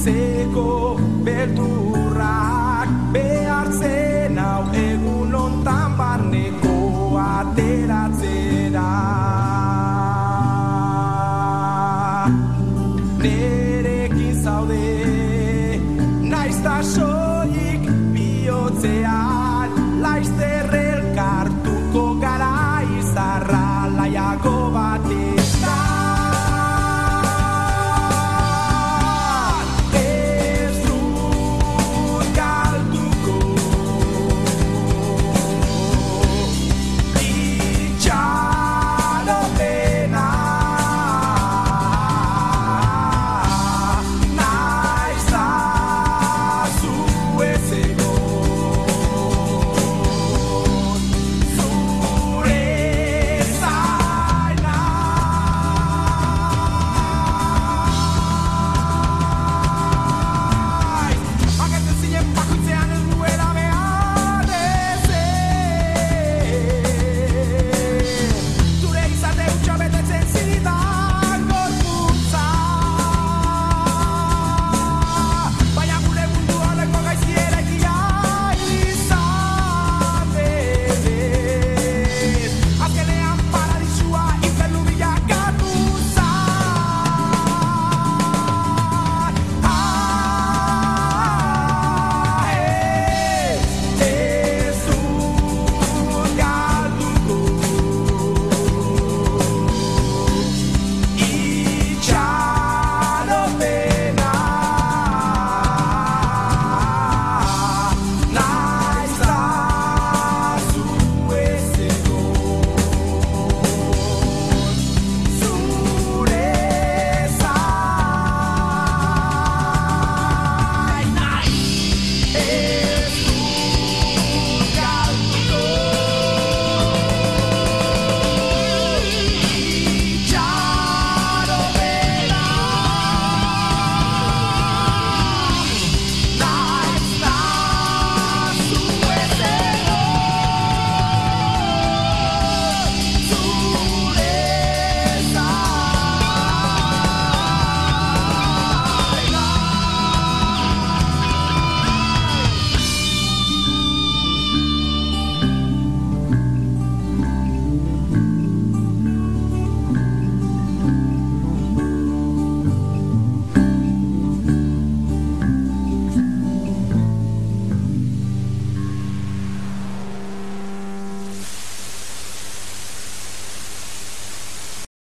zaintzeko berturrak behartzen hau egun ontan barneko ateratzera. Nerekin zaude, naiz da soik bihotzean, laizterrean.